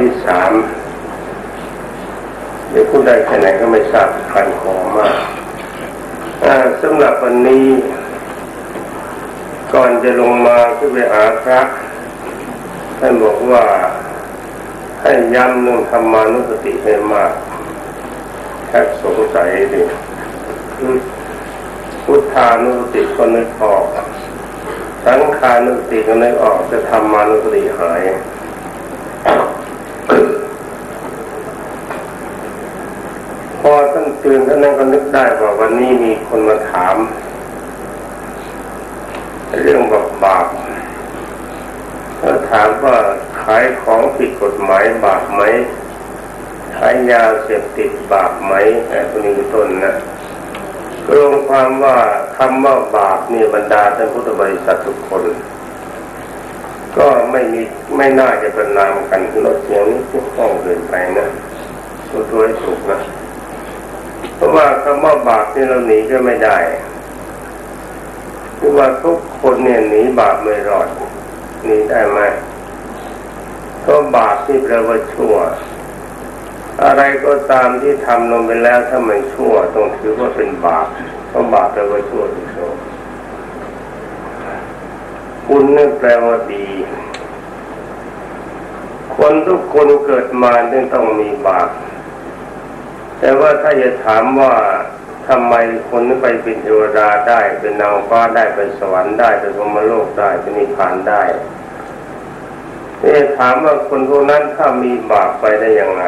ที่สามเดี๋ยวพูดได้แค่ไหนก็ไม่ทราบคันคอมากสำหรับวันนี้ ก่อนจะลงมาขึ้นไปหาพระท่านบอกว่าให้ย้ำเรื่องธรรมานุสติให้มากแค่สงสัยดิพุทธานุสติก็นึกออก สังขานุสติก็นึกออกจะทำมานุสติหาย อท่านตื่นท่านนั้นก็นึกได้ว่าวันนี้มีคนมาถาม เรื่องบาปบาปเขาถามว่าขายของผิดกฎหมายบาปไหมขายยาเสพติดบาปไหมไอ้พวกนี้เป็นต้นนะรวมความว่าคำว่าบาปนี่บรรดาท่านพุทธบริษัททุกคน ก็ไม่มีไม่น่าจะประนามกันลดเสียงนี้ทุกห้องเกินไปนะตัวตัวให้ถูกนะ เพราะว่าคำว่าบาปนี่เราหนีก็ไม่ได้คือว่าทุกคนเนี่ยหนีบาปไม่รอดหนีได้ไหมเพราะบาปที่แปลว่าชั่ว อะไรก็ตามที่ทำลงไปแล้วถ้ามันชั่วต้องถือว่าเป็นบาปเพราะบาปแปลว่าชั่วที่สุดคุณนั่แปลว่าดี คนทุกคนเกิดมาต้องมีบาป แต่ว่าถ้าจะถามว่าทำไมคนนึกไปเป็นเทวดาได้ เป็นนางฟ้าได้เป็นสวรรค์ได้เป็นพรมโลกได้เป็นนิพพานได้นี่ถามว่าคนพวกนั้นถ้ามีบาปไปได้ยังไง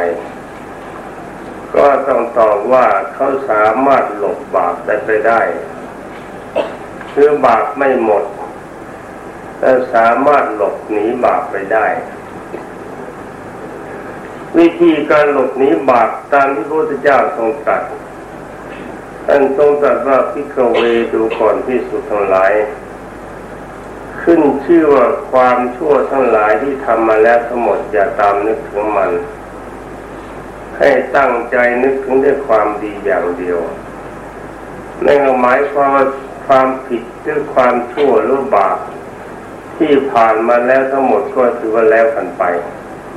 ก็ต้องตอบว่าเขาสามารถหลบบาปได้ไปได้คือบาปไม่หมดแต่สามารถหลบหนีบาปไปได้ วิธีการหลบหนีบาปตามที่พระพุทธเจ้าทรงตรัสท่านทรงตรัสว่าพิกเวดูก่อนที่สุดทั้งหลาย ขึ้นชื่อว่าความชั่วทั้งหลายที่ทำมาแล้วทั้งหมดอย่าตามนึกถึงมัน ให้ตั้งใจนึกถึงด้วยความดีอย่างเดียวนั่นหมายความว่าความผิดหรือความชั่วหรือบาปที่ผ่านมาแล้วทั้งหมดก็ถือว่าแล้วกันไป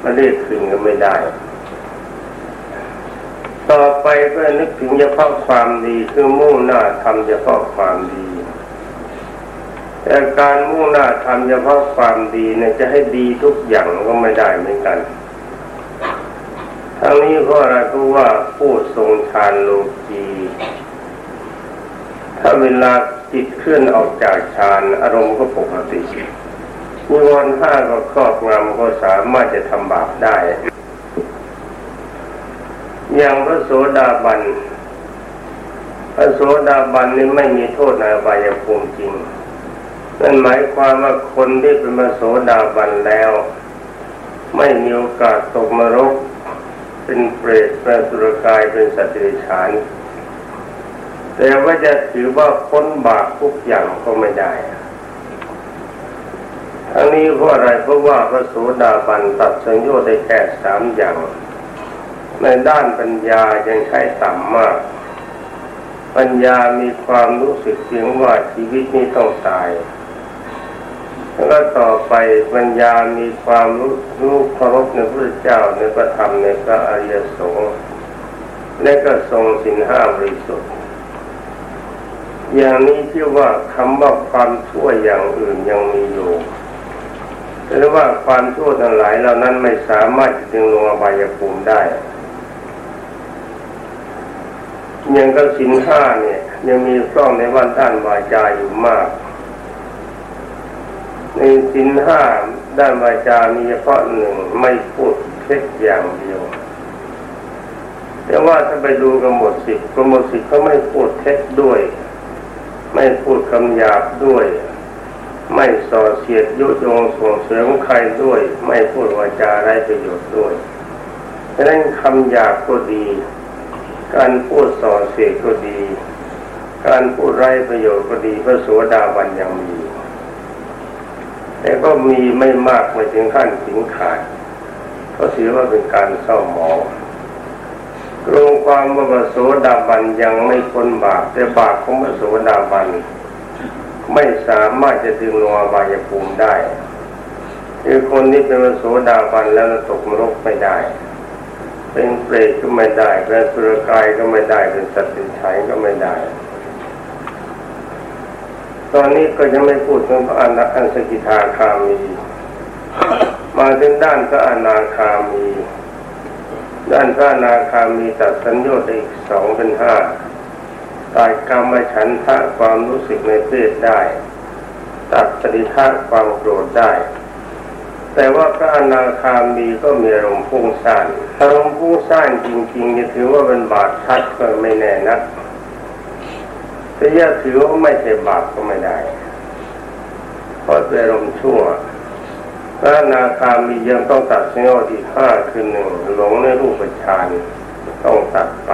มันเรียกคืนก็ไม่ได้ ต่อไปก็นึกถึงเฉพาะความดีคือมุ่งหน้าทำเฉพาะความดีแต่การมุ่งหน้าทำเฉพาะความดีเนี่ยจะให้ดีทุกอย่างก็ไม่ได้เหมือนกันทั้งนี้เพราะอะไรเพราะว่าผู้ทรงฌานโลกีถ้าเวลาจิตเคลื่อนออกจากฌานอารมณ์ก็ปกติ มีวันห้าก็ครอบงำก็สามารถจะทำบาปได้ อย่างพระโสดาบัน พระโสดาบันนี่ไม่มีโทษในอบายภูมิจริงนั่นหมายความว่าคนที่เป็นพระโสดาบันแล้ว ไม่มีโอกาสตกมรก เป็นเปรตเป็นสุรกายเป็นสัตว์เดรัจฉานแต่ว่าจะถือว่าพ้นบาปทุกอย่างก็ไม่ได้ ทั้งนี้เพราะอะไรเพราะว่าพระโสดาบันตัดสัญญาได้แค่สามอย่าง ในด้านปัญญายังใช้ต่ำมาก ปัญญามีความรู้สึกเพียงว่าชีวิตนี้ต้องตายแล้วก็ต่อไปปัญญามีความรู้รู้เคารพในพระเจ้าในพระธรรมในพระอริยสงฆ์และก็ทรงสินห้าบริสุทธิ์อย่างนี้ที่ว่าคำว่าความชั่วอย่างอื่นยังมีอยู่ หรือว่าความชั่วทั้งหลายเหล่านั้นไม่สามารถจะดึงลงอบายภูมิได้ยังก็สินห้าเนี่ย ยังมีกล้องในวันด้านวาจาอยู่มาก ในสินห้าด้านวาจามีเฉพาะหนึ่งไม่พูดเท็จอย่างเดียวแต่ว่าถ้าไปดูกำหนดสิบกำหนดสิบเขาไม่พูดเท็จด้วย ไม่พูดคำหยาบด้วย ไม่ส่อเสียดยุยงส่งเสริมใครด้วย ไม่พูดวาจาไร้ประโยชน์ด้วยดังนั้นคำหยาบก็ดี การพูดส่อเสียดก็ดี การพูดไร้ประโยชน์ก็ดีพระสวสดาบันยังมี แต่ก็มีไม่มากไม่ถึงขั้นสิงขาด ก็ถือว่าเป็นการเศร้าหมองรวมความว่าพระโสดาบันยังไม่พ้นบาปแต่บาปของพระโสดาบัน ไม่สามารถจะดึงลงอบายภูมิได้ คือคนที่เป็นโสดาบันแล้วตกนรกไม่ได้ เป็นเปรตก็ไม่ได้ เป็นสุรกายก็ไม่ได้ เป็นสัตว์เป็นไฉก็ไม่ได้ ตอนนี้ก็ยังไม่พูดถึงพระอนาคันสกิทาคามี มาถึงด้านพระอนาคามี ด้านพระอนาคามีตัดสัญญาอีกสองเป็นห้า ตายกรรมฉันทะความรู้สึกในเพศได้ ตัดสติทะความโกรธได้ แต่ว่าพระอนาคามีก็มีอารมณ์พุ่งซ่านอารมณ์พุ่งซ่านจริงๆจะถือว่าเป็นบาปชัดก็ไม่แน่นักแต่จะถือว่าไม่ใช่บาปก็ไม่ได้เพราะเป็นอารมณ์ชั่วพระอนาคามียังต้องตัดสัญญาอีกห้าคือหนึ่งหลงในรูปฌานต้องตัดไป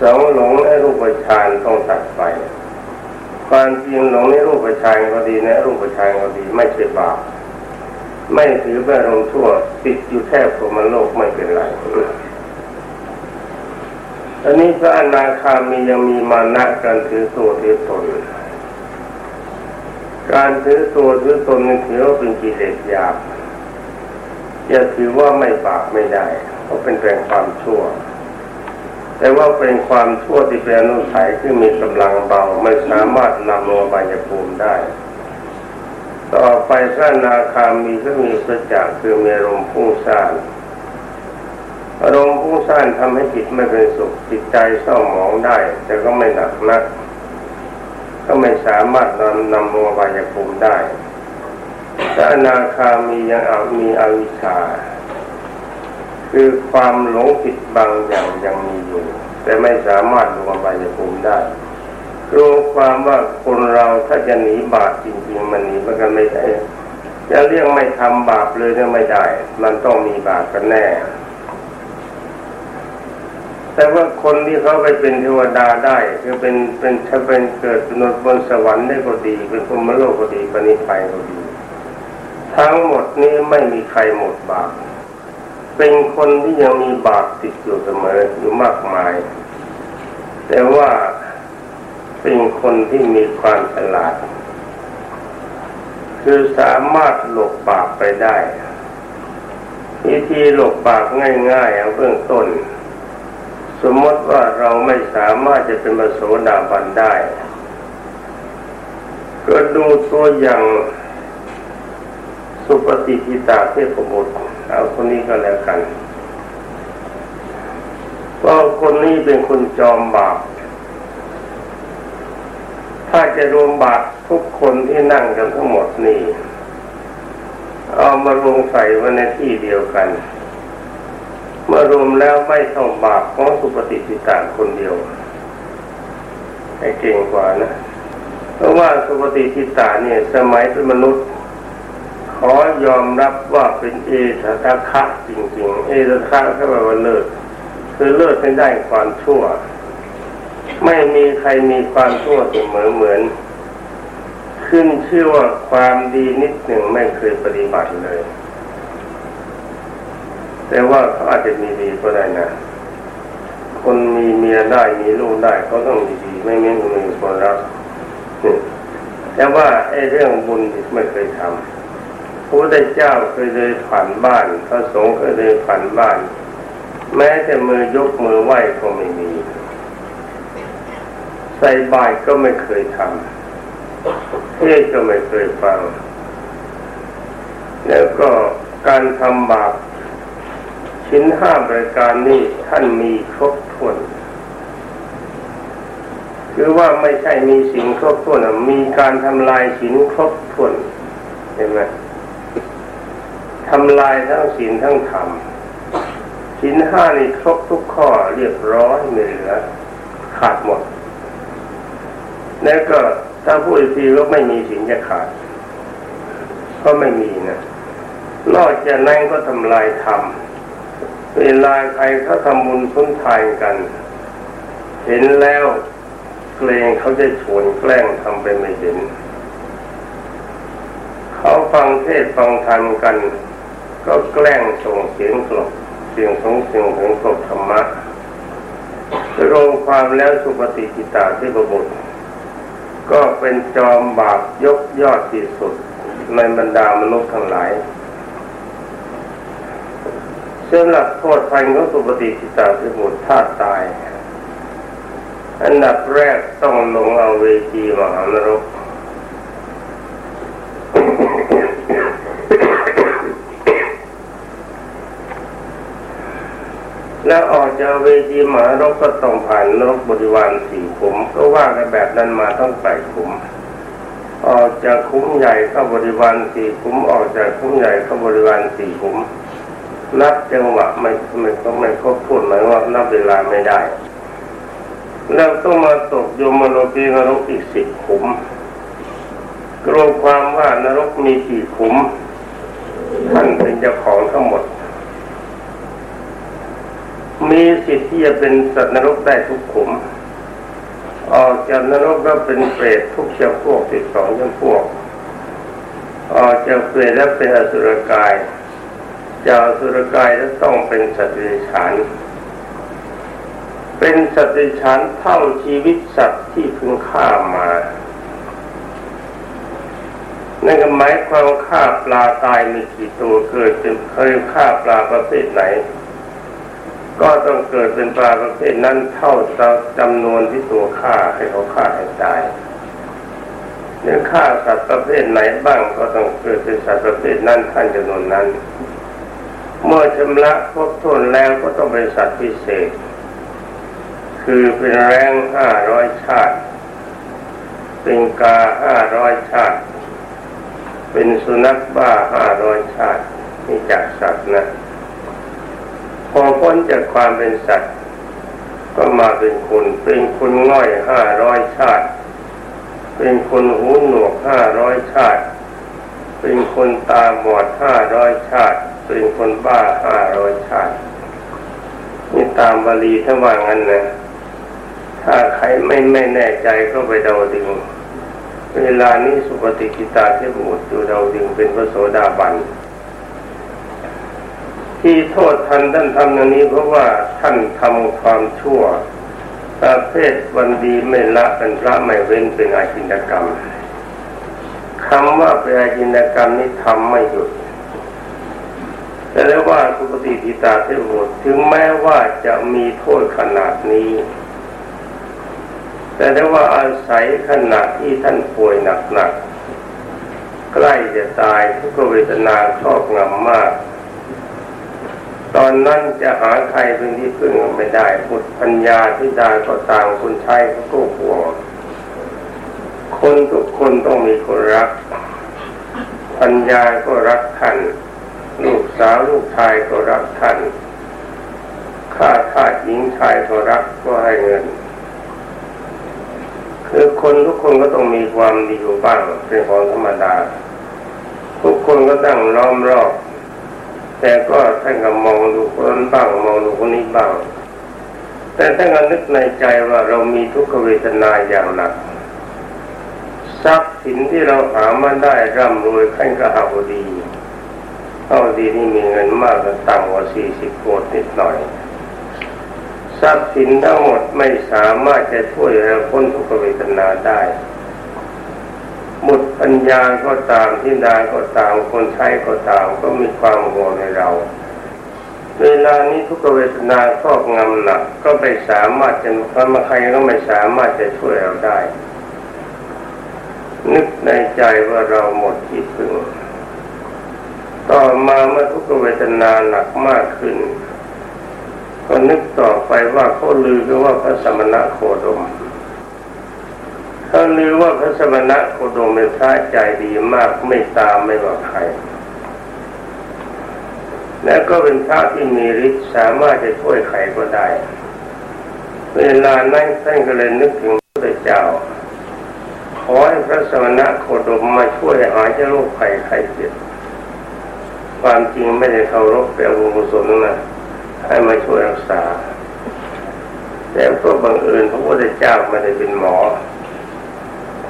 สองหลงในรูปฌานต้องตัดไป ความจริงหลงในรูปฌานก็ดีในรูปฌานก็ดีไม่ใช่บาปไม่ถือเป็นลงชั่วติดอยู่แค่พรหมโลกไม่เป็นไรอันนี้พระอนาคามียังมีมานะการถือตัวถือตน การถือตัวถือตนนี่ถือว่าเป็นกิเลสหยาบอย่าถือว่าไม่บาปไม่ได้เพราะเป็นแรงความชั่ว แต่ว่าเป็นความชั่วที่เป็นอนุสัยที่มีกำลังเบาไม่สามารถนำลงบายภูมิได้ ต่อไปพระนาคามีก็มีประจักษ์คือมีอารมณ์พุ่งซ่านอารมณ์พุ่งซ่านทำให้จิตไม่เป็นสุขจิตใจเศร้าหมองได้ แต่ก็ไม่หนักนัก ก็ไม่สามารถนำนำลงบายภูมิได้พระนาคามียังอามีอวิชชา คือความหลงผิดบางอย่างยังมีอยู่ แต่ไม่สามารถลงไปในภูมิได้รู้ความว่าคนเราถ้าจะหนีบาปจริงๆมันหนีมันกันไม่ได้จะเรียกไม่ทำบาปเลยเนี่ไม่ได้ มันต้องมีบาปกันแน่ แต่ว่าคนที่เขาไปเป็นเทวดาได้ คือเป็นเป็นถ้าเป็นเกิดเป็นบนสวรรค์ได้ก็ดี เป็นพรมโลกก็ดีปณิพัยก็ดี ทั้งหมดนี้ไม่มีใครหมดบาป เป็นคนที่ยังมีบาปติดอยู่เสมออยู่มากมาย แต่ว่าเป็นคนที่มีความฉลาด คือสามารถหลบบาปไปได้วิธีหลบบาปง่ายๆเบื้องต้น สมมติว่าเราไม่สามารถจะเป็นมโสดาบันได้ก็ดูตัวอย่างสุปฏิทิตาเทพบุตร เอาคนนี้ก็แล้วกันเพราะคนนี้เป็นคนจอมบาป ถ้าจะรวมบาปทุกคนที่นั่งกันทั้งหมดนี่เอามารวมใส่ไว้ในที่เดียวกัน เมื่อรวมแล้วไม่เท่าบาปของสุปฏิปิตาคนเดียวให้เก่งกว่านะ เพราะว่าสุปฏิปิตาเนี่ย สมัยเป็นมนุษย์ ขอยอมรับว่าเป็นเอตตะคะจริง ๆ เอตตะคะก็แปลว่าเลิศคือเลิศในได้ความชั่ว ไม่มีใครมีความชั่วเสมอเหมือน ขึ้นชื่อว่าความดีนิดหนึ่งไม่เคยปฏิบัติเลย แต่ว่าเขาอาจจะมีดีก็ได้นะ คนมีเมียได้มีลูกได้เขาต้องดีๆไม่งั้นมีคนรักแต่ว่าไอ้เรื่องบุญไม่เคยทำ พระพุทธเจ้าเคยเดินผ่านบ้าน พระสงฆ์เคยเดินผ่านบ้าน แม้แต่มือยกมือไหว้ก็ไม่มี ใส่บาตรก็ไม่เคยทำเทศก็ไม่เคยฟัง แล้วก็การทำบาปชิ้นห้าประการนี้ท่านมีครบถ้วนคือว่าไม่ใช่มีสิ่งครบถ้วนมีการทำลายสินครบถ้วนเห็นไหม ทำลายทั้งศีลทั้งธรรมศีลห้านี่ครบทุกข้อเรียบร้อยไม่เหลือขาดหมด แล้วก็ถ้าพูดอีกทีก็ไม่มีศีลจะขาด ก็ไม่มีนะนอกจากนั้นก็ทำลายธรรมเวลาใครเขาทำบุญทุนทายกัน เห็นแล้วเกรงเขาจะชวนแกล้งทำไปไม่เห็น เขาฟังเทศฟังธรรมกัน ก็แกล้งส่งเสียงกลบเสียงสงเสียงถึงกลบธรรมะรวมความแล้วสุปฏิกิตาที่ประบุก็เป็นจอมบาปยกยอดที่สุดในบรรดามนุษย์ทั้งหลายเชื่อหลักโทษภัยของสุปฏิทิตาสมุทถ้าตาย อันดับแรกต้องลงเอาเวทีมหานรก แล้วออกจากเวทีมารกก็ต้องผ่านนรกบริวารสี่ขุมก็ว่ากันแบบนั้นมาต้องไปขุม ออกจากคุ้มใหญ่เข้าบริวารสี่ขุมออกจากคุ้มใหญ่เข้าบริวารสี่ขุมนับจังหวะไม่ไม่ก็ไม่ครบถ้วนหมายว่านับเวลาไม่ได้ แล้วต้องมาตกโยมโลกีนรกอีกสิบขุมกรวมความว่านรกมีกี่ขุมท่านเป็นเจ้าของทั้งหมด มีสิทธิ์ที่จะเป็นสัตว์นรกได้ทุกขุม ออกจากนรกก็เป็นเปรตทุกเชื้อพวกสิบสองเชื้อพวก ออกจากเปรตแล้วเป็นอสุรกาย จากสุรกายจะต้องเป็นสัตว์เดรัจฉาน เป็นสัตว์เดรัจฉานเท่าชีวิตสัตว์ที่พึงฆ่ามานั่นก็หมายความฆ่าปลาตายมีกี่ตัวเกิดเป็นเคยฆ่าปลาประเภทไหน ก็ต้องเกิดเป็นปลาประเภทนั้นเท่าจำนวนที่ตัวฆ่าให้เขาฆ่าให้ตายหรือฆ่าสัตว์ประเภทไหนบ้างก็ต้องเกิดเป็นสัตว์ประเภทนั้นท่านจำนวนนั้น เมื่อชำระครบถ้วนแล้วก็ต้องเป็นสัตว์พิเศษ คือเป็นแรงห้าร้อยชาติ เป็นกาห้าร้อยชาติ เป็นสุนัขบ้าห้าร้อยชาตินี่จากสัตว์นะ พอพ้นจากความเป็นสัตว์ ก็มาเป็นคนเป็นคนง่อยห้าร้อยชาติ เป็นคนหูหนวกห้าร้อยชาติ เป็นคนตาบอดห้าร้อยชาติ เป็นคนบ้าห้าร้อยชาตินี่ตามบาลีถ้าว่างั้นนะถ้าใครไม่ไม่แน่ใจก็ไปเดาดึงเวลานี้สุปฏิกิตาเทพบุตรอยู่เดาดึงเป็นพระโสดาบัน ที่โทษท่านท่านทำอย่างนี้เพราะว่าท่านทำความชั่วประเภทวันดีไม่ละเป็นพระไม่เว้นเป็นอาชินกรรมคำว่าเป็นอาชินกรรมนี้ทำไม่หยุดแต่แล้วว่าสุปฏิทิตาเทพดถึงแม้ว่าจะมีโทษขนาดนี้ แต่ได้ว่าอาศัยขนาดที่ท่านป่วยหนักๆใกล้จะตายทุกเวทนาครอบงำมาก ตอนนั้นจะหาใครเป็นที่พึ่งไม่ได้พุทธปัญญาที่ดาก็ต่างคนใช้เขาก็ห่วงคนทุกคนต้องมีคนรัก ปัญญาก็รักท่านลูกสาวลูกชายก็รักท่านข้าทาสหญิงชายก็รักก็ให้เงิน คือคนทุกคนก็ต้องมีความดีอยู่บ้างเป็นของธรรมดา ทุกคนก็ตั้งล้อมรอบ แต่ก็ท่านก็มองดูคนนั้นบ้างมองดูคนนี้บ้าง แต่ท่านก็นึกในใจว่าเรามีทุกขเวทนาอย่างหนักทรัพย์สินที่เราหามาได้ร่ำรวยขั้นกระหาบดีเอาดีนี่มีเงินมากก็ต่ำกว่าสี่สิบโกดนิดหน่อย ทรัพย์สินทั้งหมดไม่สามารถจะช่วยเราพ้นทุกขเวทนาได้ หมดปัญญาก็ตามที่ดาก็ตามคนใช้ก็ตามก็มีความห่วงในเรา เวลานี้ทุกเวทนาครอบงำหนักก็ไปสามารถจะทำมาใครก็ไม่สามารถจะช่วยเราได้ นึกในใจว่าเราหมดที่พึ่งต่อมาเมื่อทุกเวทนาหนักมากขึ้น ก็นึกต่อไปว่าเขาลือกันว่าพระสมณะโคดม เขาลือว่าพระสมณะโคดมเป็นพระใจดีมากไม่ตามไม่บอกใคร แล้ก็เป็นพระที่มีฤทธิ์สามารถจะช่วยใครก็ได้ เวลานั้นท่านก็เลยนึกถึงพระเจ้า ขอให้พระสมณะโคดมมาช่วยหายเจ้าโรคภัยไข้เจ็บความจริงไม่ได้เคารพแต่บุญกุศลนะให้มาช่วยรักษาแต่ก็บังเอิญพระพุทธเจ้าไม่ได้เป็นหมอ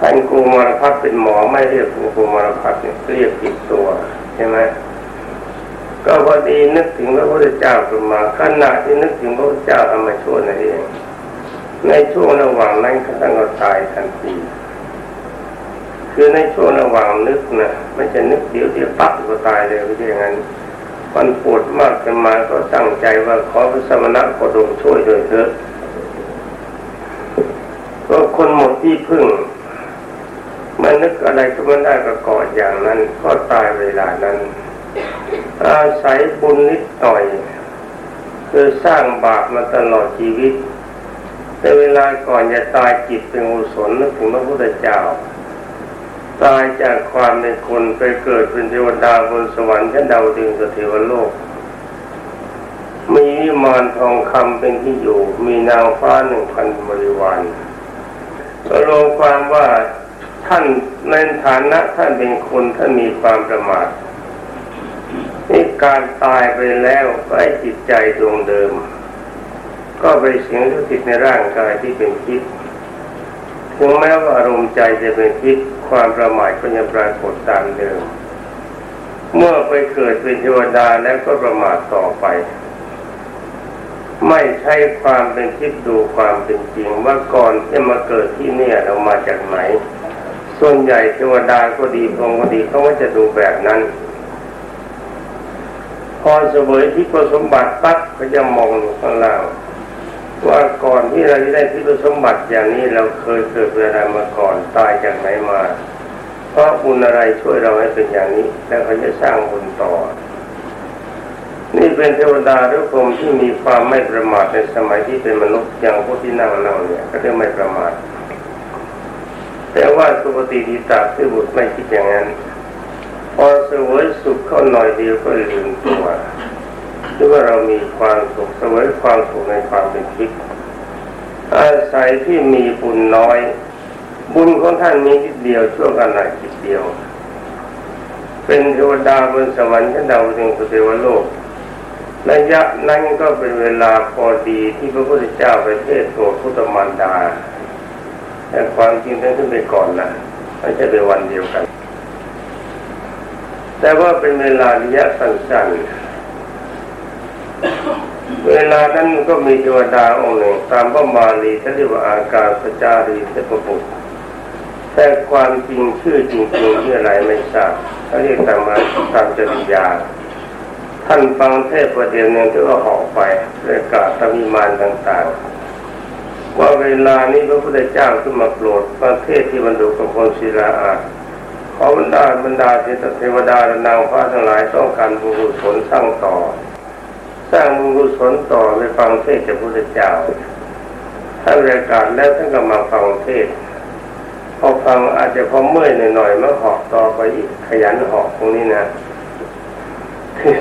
ท่านกูมารพัฒเป็นหมอไม่เรียกกูมารพัฒเนี่ยเรียกผิดตัวใช่ไหมก็พอดีนึกถึงพระพุทธเจ้าขึ้นมาขณะที่นึกถึงพระพุทธเจ้าเอามาช่วยนั่นเองในช่วงระหว่างนั้นท่านก็ตายทันทีคือในช่วงระหว่างนึกนะไม่ใช่นึกเดี๋ยวเดี๋ยวปั๊บก็ตายเลยไม่ใช่อย่างนั้นมันปวดมากขึ้นมาก็ตั้งใจว่าขอพระสมณะโคดมช่วยด้วยเถอะก็คนหมดที่พึ่ง มันนึกอะไรก็ไม่ได้ก็กอดอย่างนั้นก็ตายเวลานั้น อาศัยบุญนิดหน่อยคือสร้างบาปมาตลอดชีวิต แต่เวลาก่อนจะตายจิตเป็นอุศลนึกถึงพระพุทธเจ้า ตายจากความเป็นคนไปเกิดเป็นเทวดาบนสวรรค์ชั้นดาวดึงสเทวโลก มีวิมานทองคำเป็นที่อยู่ มีนางฟ้าหนึ่งพันบริวารก็ลงความว่า ท่านในฐานะท่านเป็นคนท่านมีความประมาทนี่การตายไปแล้วไอ้จิตใจดวงเดิม ก็ไปสิงสถิตในร่างกายที่เป็นทิพย์ถึงแม้ว่าอารมณ์ใจจะเป็นทิพย์ความประมาทก็ยังปรากฏตามเดิม เมื่อไปเกิดเป็นเทวดาแล้วก็ประมาทต่อไป ไม่ใช่ความเป็นทิพย์ดูความเป็นจริงว่าก่อนที่มาเกิดที่เนี่ยเรามาจากไหน ส่วนใหญ่เทวดาก็ดีพรหมก็ดีเขาก็จะดูแบบนั้น พอเสวยที่ประสมบัติปั๊บก็จะมองข้างล่างว่าก่อนที่เราจะได้ที่ประสมบัติอย่างนี้เราเคยเกิดเป็นอะไรมาก่อนตายจากไหนมา เพราะบุญอะไรช่วยเราให้เป็นอย่างนี้ แล้วเขาจะสร้างบุญต่อ นี่เป็นเทวดาหรือพรหมที่มีความไม่ประมาทในสมัยที่เป็นมนุษย์อย่างพวกที่นั่งนั่งเนี่ย ก็เรียกไม่ประมาท แต่ว่าสุปฏิทิตาที่บุตรไม่คิดอย่างนั้น พอเสวยสุขเข้าหน่อยเดียวก็ลืมตัวหรือว่าเรามีความสุขเสวยความสุขในความเป็นทิพย์อาศัยที่มีบุญน้อย บุญของท่านมีนิดเดียวช่วงขณะจิตเดียว เป็นเทวดาบนสวรรค์ชั้นดาวดึงเทวโลกระยะนั้นก็เป็นเวลาพอดีที่พระพุทธเจ้าไปเทศโปรดพุทธมารดา แต่ความจริงท่านขึ้นไปก่อนนะไม่ใช่เป็นวันเดียวกัน แต่ว่าเป็นเวลาระยะสั้นๆ เวลานั้นก็มีเทวดาองค์หนึ่งตามพระมาลีท่านเรียกว่าอากาศจารีเทพบุตรแต่ความจริงชื่อจริงๆที่อะไรไม่ทราบเขาเรียกตามมาตามจริยา ท่านฟังเทศประเดี๋ยวหนึ่งที่ว่าหอกไปประกาศตมิมานต่างๆ ว่าเวลานี้พระพุทธเจ้าขึ้นมาโปรดประเทศที่บรรดุกับคนศิลาอาจขอบรรดาบรรดาเทวดาและนางฟ้าทั้งหลายต้องการบุญผลสร้างต่อ สร้างบุญกุศลต่อไปฟังเทศจากพระพุทธเจ้าท่านประกาศแล้วท่านก็มาฟังเทศพอฟังอาจจะพอเมื่อยหน่อยๆมาหอกต่อไปอีกขยันหอกตรงนี้นะ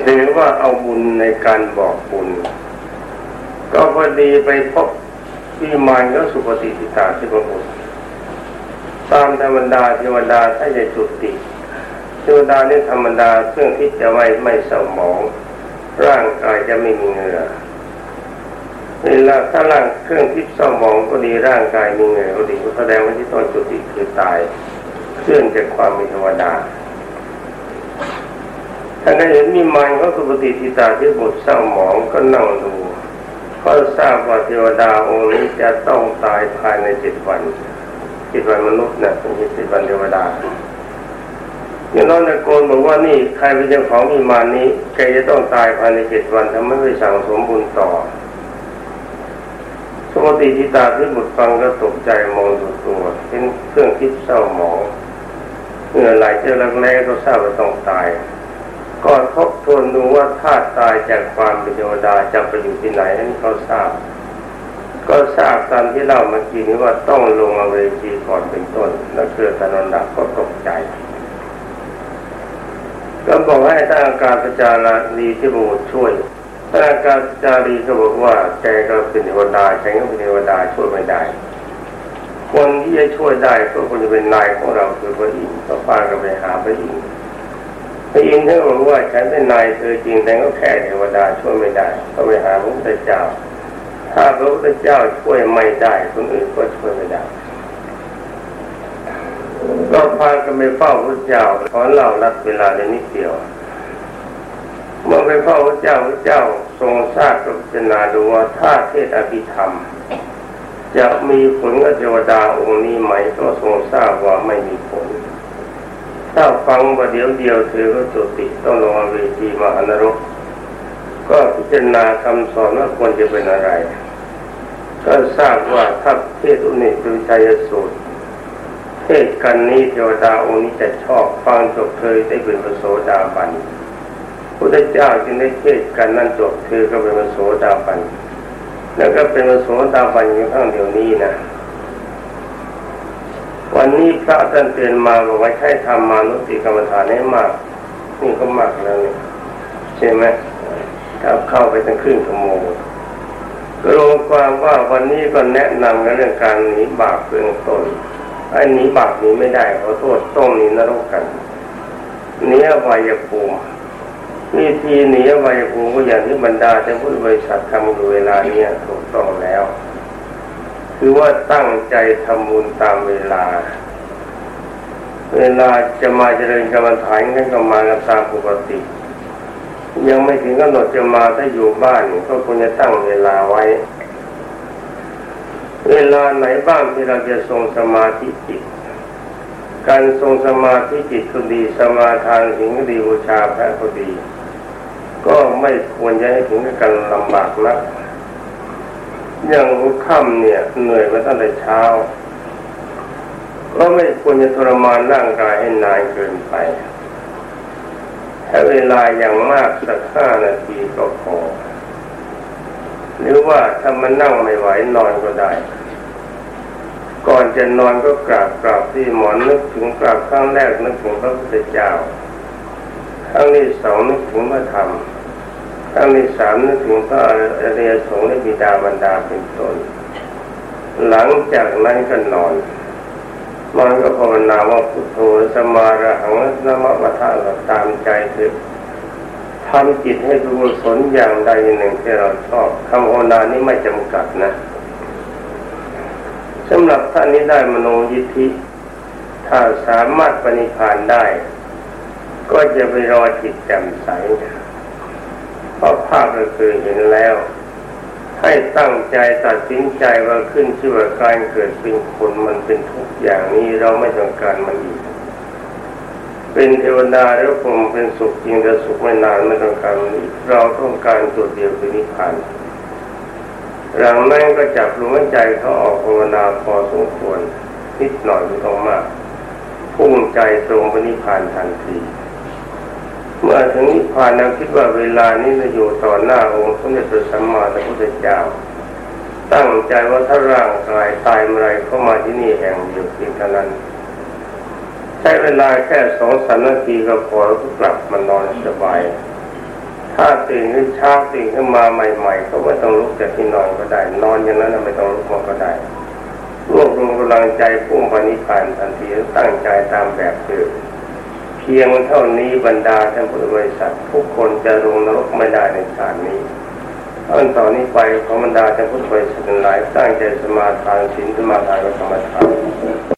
ถือว่าเอาบุญในการบอกบุญ ก็พอดีไปพบ วิมานก็สุปฏิทิตาที่บุตรตามธรรมดาเทวดาถ้าจะจุติเทวดาเนี่ยธรรมดาเครื่องที่จะไม่ไม่สมอง ร่างกายจะไม่มีเหงื่อเวลาถ้าร่างเครื่องทิพย์สมองก็ดีร่างกายมีเหงื่อก็ดีก็แสดงว่าที่ตอนจุติคือตายเคลื่อนจากความมีธรรมดาท่านก็เห็นมีมันเขาสุปฏิทิตาที่บทเศร้าหมองก็นั่งดู ก็ทราบว่าเทวดาองค์นี้จะต้องตายภายในเจ็ดวันเจ็ดวันมนุษย์นะเป็นเจ็ดวันเทวดาอย่างน้องตะโกนบอกว่านี่ใครเป็นเจ้าของมีมานี้แกจะต้องตายภายในเจ็ดวันทำไมไม่สั่งสมบุญต่อสมติทิตาที่บุตรฟังก็ตกใจมองดูตัวเป็นเครื่องคิดเศร้าหมองเมื่อไหลเจอรักแร้ก็ทราบว่าต้องตาย ก่อนทบทวนดูว่าธาตุตายจากความเป็นเทวดาจะไปอยู่ที่ไหนนั้นเขาทราบ ก็ทราบตามที่เล่าเมื่อกี้นี้ว่าต้องลงอเวจีก่อนเป็นต้น แล้วเกิดตนนดับก็ตกใจก็บอกให้ท่านอาการประจาราดีที่บูช่วยท่านอาการประจารีก็บอกว่าแกก็เป็นเทวดาฉันก็เป็นเทวดาช่วยไม่ได้ คนที่จะช่วยได้ก็ควรจะเป็นนายของเราคือพระอินทร์ก็พากันไปหาพระอินทร์ พระอินทร์ท่านบอกว่าฉันเป็นนายเธอจริงแต่ก็แค่เทวดาช่วยไม่ได้ก็ไปหาพระพุทธเจ้า ถ้าพระพุทธเจ้าช่วยไม่ได้คนอื่นก็ช่วยไม่ได้ก็พากันไปเฝ้าพระเจ้าขอเล่ารัดเวลาในนิดเดียว เมื่อไปเฝ้าพระเจ้าพระเจ้าทรงทราบกับจนาดูว่าถ้าเทศอภิธรรม จะมีผลกับเทวดาองค์นี้ไหมก็ทรงทราบว่าไม่มีผล ถ้าฟังประเดี๋ยวเดียวเธอก็จุติต้องลงมาเวทีมหานรก ก็พิจารณาคำสอนว่าควรจะเป็นอะไร ก็ทราบว่าถ้าเทศอุณิจุชัยสูตร เทศกันนี้เทวดาองค์นี้จะชอบฟังจบเธอได้เป็นพระโสดาบันพุทธเจ้าจึงได้เทศกันนั้นจบเธอก็เป็นพระโสดาบันแล้วก็เป็นพระโสดาบันอยู่ข้างเดียวนี้นะ วันนี้พระท่านเตือนมาบอกว่าให้ทำมานุติกรรมฐานให้มาก นี่ก็มากแล้วนี่ใช่ไหมถ้าเข้าไปตั้งครึ่งชั่วโมงก็รวมความว่าวันนี้ก็แนะนำในเรื่องการหนีบาปเบื้องต้นไอ้หนีบาปหนีไม่ได้ขอโทษต้องหนีนรกกันหนีอบายภูมิวิธีหนีอบายภูมิก็อย่างที่บรรดาจะพูดบริษัททำอยู่เวลาเนี้ยถูกต้องแล้ว คือว่าตั้งใจทำบุญตามเวลา เวลาจะมาเจริญกรรมฐานกันก็มากันตามปกติ ยังไม่ถึงกำหนดจะมาถ้าอยู่บ้านก็ควรจะตั้งเวลาไว้ เวลาไหนบ้างที่เราจะทรงสมาธิจิต การทรงสมาธิจิตก็ดีสมาทานถึงก็ดีบูชาพระก็ดี ก็ไม่ควรจะให้ถึงกับการลำบากนัก อย่างหัวค่ำเนี่ยเหนื่อยมาตั้งแต่เช้า ก็ไม่ควรจะทรมานร่างกายให้นานเกินไปใช้เวลาอย่างมากสักห้านาทีก็พอ หรือว่าถ้ามันนั่งไม่ไหวนอนก็ได้ ก่อนจะนอนก็กราบกราบที่หมอนนึกถึงกราบครั้งแรกนึกถึงพระพุทธเจ้าครั้งที่สองนึกถึงพระธรรม ครั้งที่สามนึกถึงพระอริยสงฆ์และบิดาบรรดาเป็นต้นหลังจากนั้นก็นอนมันก็ภาวนาว่าพุทโธสมาระหังนามวัฏะตามใจคือทำจิตให้ดูสนอย่างใดหนึ่งที่เราชอบคำภาวนานี้ไม่จำกัดนะสำหรับท่านนี้ได้มโนยิทธิ ถ้าสามารถปณิพานได้ ก็จะไปรอจิตแจ่มใส เพราะภาพเราเคยเห็นแล้ว ให้ตั้งใจตัดสินใจว่าขึ้นชื่อว่าการเกิดเป็นคนมันเป็นทุกอย่างนี้เราไม่ต้องการมันอีก เป็นเทวดาแล้วคงเป็นสุขจริงแต่สุขไม่นานไม่ต้องการมันอีกเราต้องการตัวเดียวคือนิพพานหลังนั้นก็จับลมหายใจเขาออกภาวนาพอสมควรนิดหน่อยไม่ต้องมาก พุ่งใจตรงไปนิพพานทันที เมื่อถึงนิพพานเราคิดว่าเวลานี้เราอยู่ต่อหน้าองค์สมเด็จพระสัมมาสัมพุทธเจ้า ตั้งใจว่าถ้าร่างกายตายเมื่อไรเข้ามาที่นี่แห่งเดียวเพียงเท่านั้น ใช้เวลาแค่สองสามนาทีก็พอแล้วก็กลับมานอนสบาย ถ้าตื่นขึ้นเช้าตื่นขึ้นมาใหม่ ๆ ก็ไม่ต้องลุกจากที่นอนก็ได้ นอนอย่างนั้นไม่ต้องลุกมาก็ได้รวบรวมกำลังใจพุ่งปณิพานทันทีตั้งใจตามแบบเดิม พียงเท่านี้บรรดาท่านผู้บริษัททุกคนจะลงนรกไม่ได้ในชาตินี้อันต่อนนี้ไปของบรรดาท่านผู้บริษัทหลายตั้งใจสมาทานศีลสมาทานกับธรรมทาน